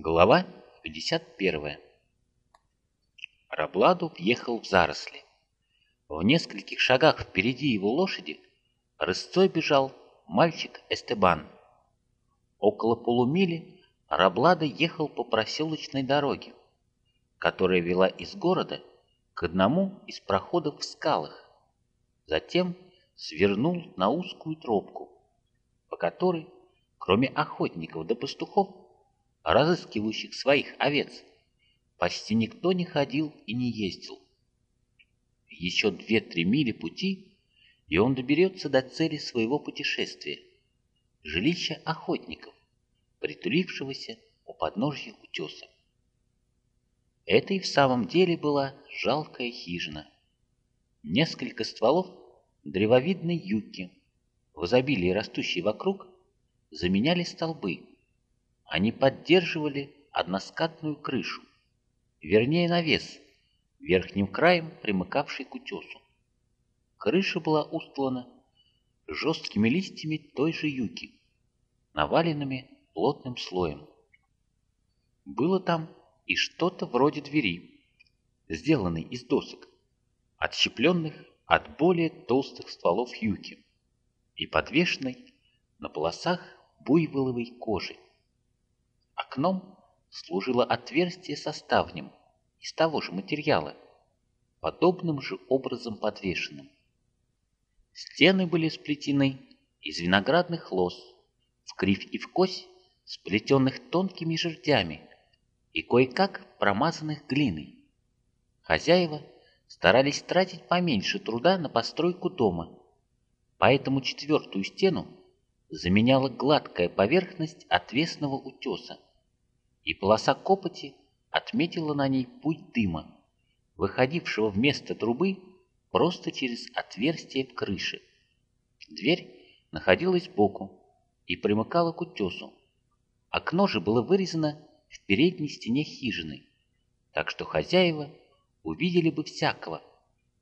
Глава 51 Рабладу въехал в заросли. В нескольких шагах впереди его лошади рысцой бежал мальчик Эстебан. Около полумили Раблада ехал по проселочной дороге, которая вела из города к одному из проходов в скалах. Затем свернул на узкую тропку, по которой, кроме охотников да пастухов, разыскивающих своих овец, почти никто не ходил и не ездил. Еще две-три мили пути, и он доберется до цели своего путешествия – жилища охотников, притулившегося у подножья утеса. Это и в самом деле была жалкая хижина. Несколько стволов древовидной юбки, в изобилии растущей вокруг, заменяли столбы, они поддерживали односкатную крышу, вернее навес, верхним краем примыкавший к утесу. Крыша была устлана жесткими листьями той же юки, наваленными плотным слоем. Было там и что-то вроде двери, сделанной из досок, отщепленных от более толстых стволов юки и подвешенной на полосах буйволовой кожи. Окном служило отверстие со ставнем из того же материала, подобным же образом подвешенным. Стены были сплетены из виноградных лоз, в кривь и в кось, сплетенных тонкими жердями и кое-как промазанных глиной. Хозяева старались тратить поменьше труда на постройку дома, поэтому четвертую стену заменяла гладкая поверхность отвесного утеса, и полоса копоти отметила на ней путь дыма, выходившего вместо трубы просто через отверстие в крыше. Дверь находилась сбоку и примыкала к утесу. Окно же было вырезано в передней стене хижины, так что хозяева увидели бы всякого,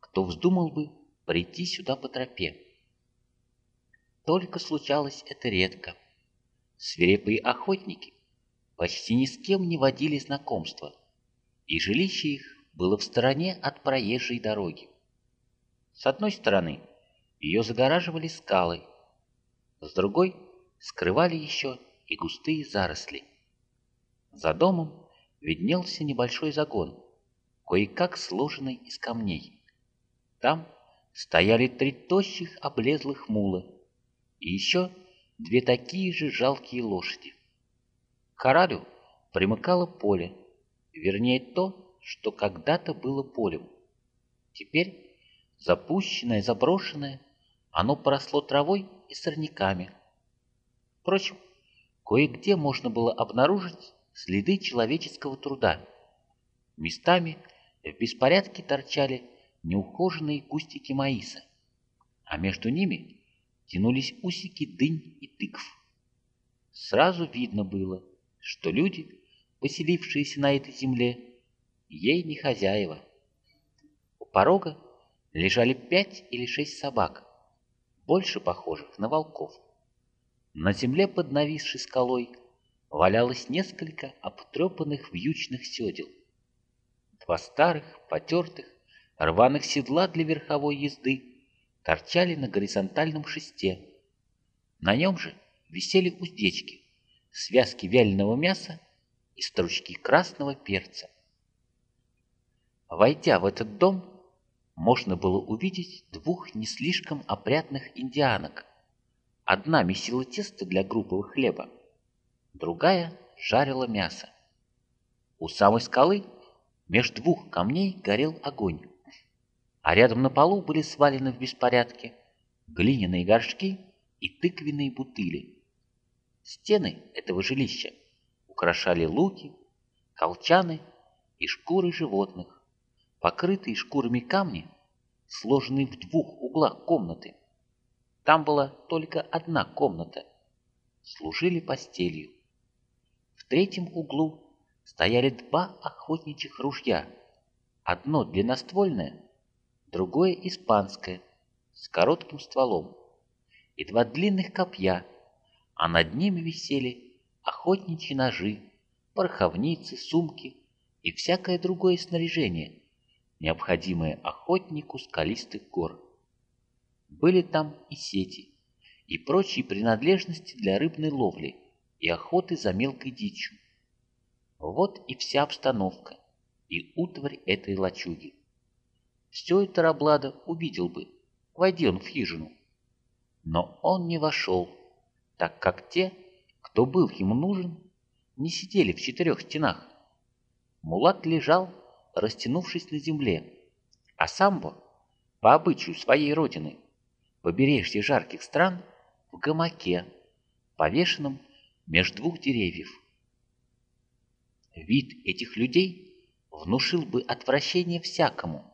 кто вздумал бы прийти сюда по тропе. Только случалось это редко. Свирепые охотники почти ни с кем не водили знакомства, и жилище их было в стороне от проезжей дороги. С одной стороны ее загораживали скалы, с другой скрывали еще и густые заросли. За домом виднелся небольшой загон, кое-как сложенный из камней. Там стояли три тощих облезлых мула и еще две такие же жалкие лошади. К Харалю примыкало поле, вернее то, что когда-то было полем. Теперь, запущенное, заброшенное, оно поросло травой и сорняками. Впрочем, кое-где можно было обнаружить следы человеческого труда. Местами в беспорядке торчали неухоженные кустики маиса, а между ними тянулись усики дынь и тыкв. Сразу видно было, что люди, поселившиеся на этой земле, ей не хозяева. У порога лежали пять или шесть собак, больше похожих на волков. На земле под нависшей скалой валялось несколько обтрепанных вьючных седел. Два старых, потертых, рваных седла для верховой езды торчали на горизонтальном шесте. На нем же висели уздечки, связки вяленого мяса и стручки красного перца. Войдя в этот дом, можно было увидеть двух не слишком опрятных индианок. Одна месила тесто для группового хлеба, другая жарила мясо. У самой скалы между двух камней горел огонь, а рядом на полу были свалены в беспорядке глиняные горшки и тыквенные бутыли. Стены этого жилища украшали луки, колчаны и шкуры животных, покрытые шкурами камни, сложенные в двух углах комнаты. Там была только одна комната, служили постелью. В третьем углу стояли два охотничьих ружья, одно длинноствольное, другое испанское, с коротким стволом, и два длинных копья – а над ними висели охотничьи ножи пороховницы, сумки и всякое другое снаряжение, необходимое охотнику скалистых гор. Были там и сети, и прочие принадлежности для рыбной ловли и охоты за мелкой дичью. Вот и вся обстановка и утварь этой лачуги. Все это Раблада увидел бы, войди он в хижину. Но он не вошел, так как те, кто был ему нужен, не сидели в четырех стенах. Мулат лежал, растянувшись на земле, а Самбо, по обычаю своей родины, побережье жарких стран, в гамаке, повешенном между двух деревьев. Вид этих людей внушил бы отвращение всякому,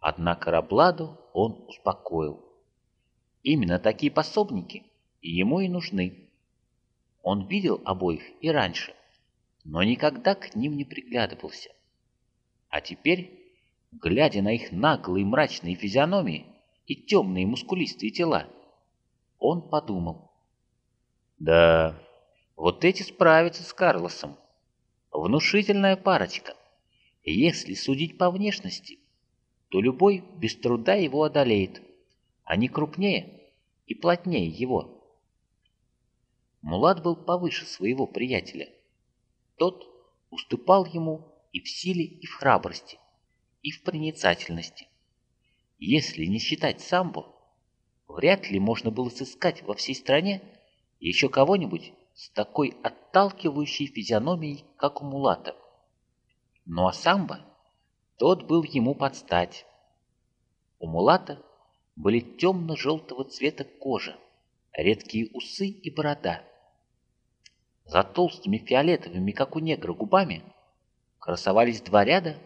однако Рабладу он успокоил. Именно такие пособники ему и нужны. Он видел обоих и раньше, но никогда к ним не приглядывался. А теперь, глядя на их наглые мрачные физиономии и темные мускулистые тела, он подумал. Да, вот эти справятся с Карлосом. Внушительная парочка. Если судить по внешности, то любой без труда его одолеет. Они крупнее и плотнее его. Мулат был повыше своего приятеля. Тот уступал ему и в силе, и в храбрости, и в проницательности. Если не считать самбо, вряд ли можно было сыскать во всей стране еще кого-нибудь с такой отталкивающей физиономией, как у Мулата. Ну а самбо, тот был ему под стать. У Мулата были темно-желтого цвета кожа, редкие усы и борода. За толстыми фиолетовыми, как у негра, губами красовались два ряда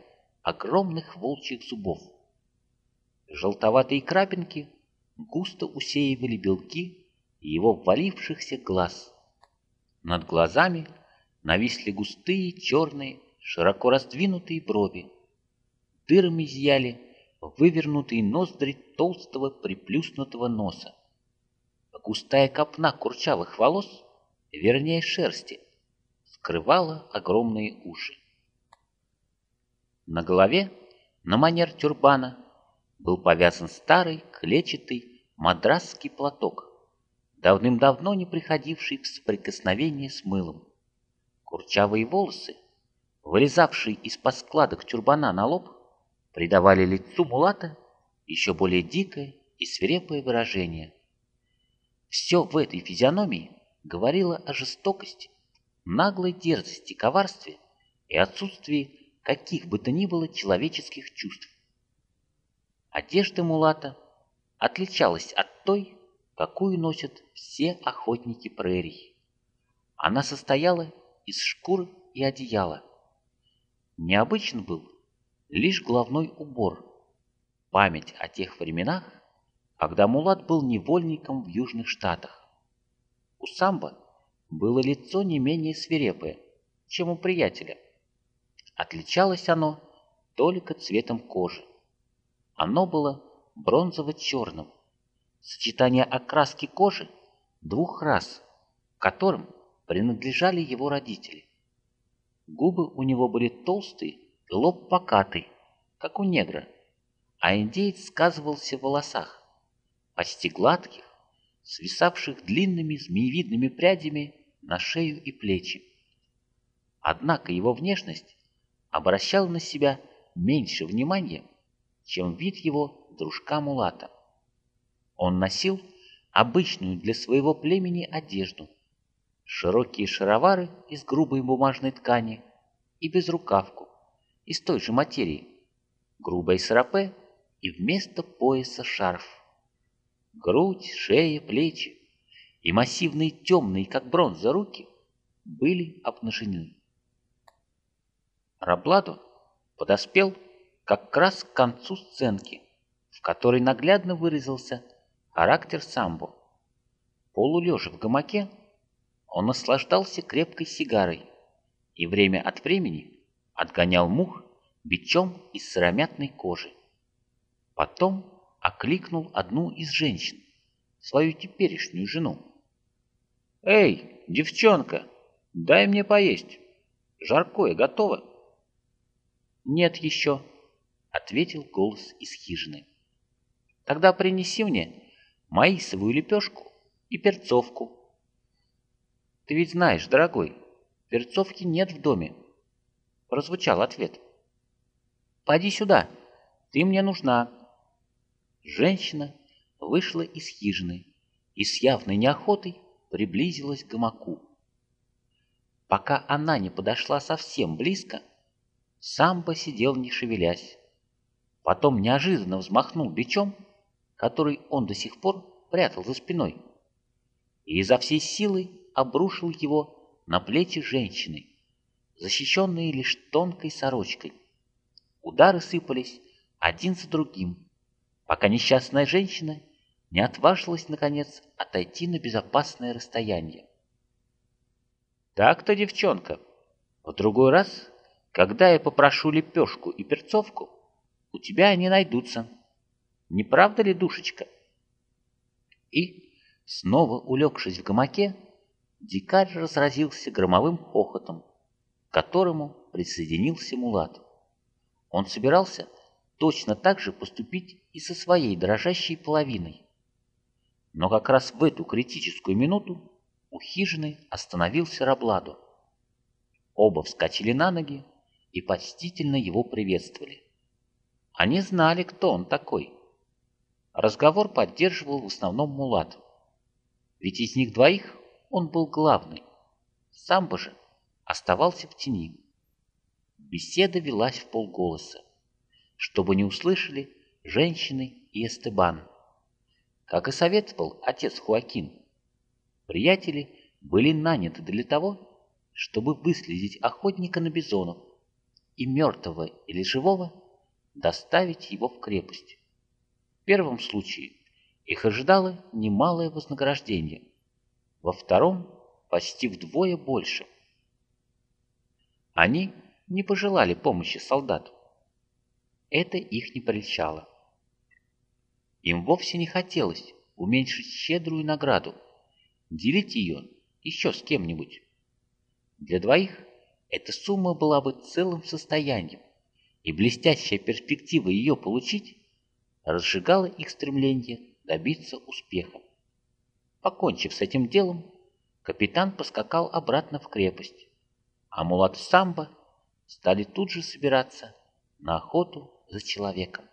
огромных волчьих зубов. Желтоватые крапинки густо усеивали белки его ввалившихся глаз. Над глазами нависли густые черные, широко раздвинутые брови. Дырами зияли вывернутые ноздри толстого приплюснутого носа. Густая копна курчавых волос вернее шерсти, скрывала огромные уши. На голове, на манер тюрбана, был повязан старый клетчатый мадрасский платок, давным-давно не приходивший в соприкосновение с мылом. Курчавые волосы, вылезавшие из-под складок тюрбана на лоб, придавали лицу мулата еще более дикое и свирепое выражение. Все в этой физиономии говорила о жестокости, наглой дерзости, коварстве и отсутствии каких бы то ни было человеческих чувств. Одежда Мулата отличалась от той, какую носят все охотники прерий. Она состояла из шкуры и одеяла. Необычен был лишь головной убор, память о тех временах, когда Мулат был невольником в Южных Штатах. Самбо было лицо не менее свирепое, чем у приятеля. Отличалось оно только цветом кожи. Оно было бронзово-черным. Сочетание окраски кожи двух рас, которым принадлежали его родители. Губы у него были толстые лоб покатый, как у негра, а индеец сказывался в волосах, почти гладких, свисавших длинными змеевидными прядями на шею и плечи. Однако его внешность обращала на себя меньше внимания, чем вид его дружка Мулата. Он носил обычную для своего племени одежду, широкие шаровары из грубой бумажной ткани и безрукавку из той же материи, грубое сарапе и вместо пояса шарф грудь, шея, плечи и массивные темные, как бронза, руки были обнажены. Рабладо подоспел как раз к концу сценки, в которой наглядно выразился характер самбо. Полулежа в гамаке, он наслаждался крепкой сигарой и время от времени отгонял мух бичом из сыромятной кожи. Потом окликнул одну из женщин, свою теперешнюю жену. «Эй, девчонка, дай мне поесть. жаркое готово?» «Нет еще», — ответил голос из хижины. «Тогда принеси мне маисовую лепешку и перцовку». «Ты ведь знаешь, дорогой, перцовки нет в доме», — прозвучал ответ. «Поди сюда, ты мне нужна». Женщина вышла из хижины и с явной неохотой приблизилась к гамаку. Пока она не подошла совсем близко, Самбо сидел не шевелясь. Потом неожиданно взмахнул бичом, который он до сих пор прятал за спиной, и изо всей силы обрушил его на плечи женщины, защищенные лишь тонкой сорочкой. Удары сыпались один за другим, пока несчастная женщина не отважилась, наконец, отойти на безопасное расстояние. «Так-то, девчонка, в другой раз, когда я попрошу лепешку и перцовку, у тебя они найдутся. Не правда ли, душечка?» И, снова улегшись в гамаке, дикарь разразился громовым хохотом, к которому присоединился Мулат. Он собирался точно так же поступить и со своей дрожащей половиной. Но как раз в эту критическую минуту у хижины остановился Рабладо. Оба вскочили на ноги и почтительно его приветствовали. Они знали, кто он такой. Разговор поддерживал в основном Мулат. Ведь из них двоих он был главный. Сам бы же оставался в тени. Беседа велась в полголоса, чтобы не услышали женщины и Эстебан. Как и советовал отец Хуакин, приятели были наняты для того, чтобы выследить охотника на бизонов и мертвого или живого доставить его в крепость. В первом случае их ожидало немалое вознаграждение, во втором почти вдвое больше. Они не пожелали помощи солдату. Это их не прельщало. Им вовсе не хотелось уменьшить щедрую награду, делить ее еще с кем-нибудь. Для двоих эта сумма была бы целым состоянием, и блестящая перспектива ее получить разжигала их стремление добиться успеха. Покончив с этим делом, капитан поскакал обратно в крепость, а Мулат Самбо стали тут же собираться на охоту за человеком.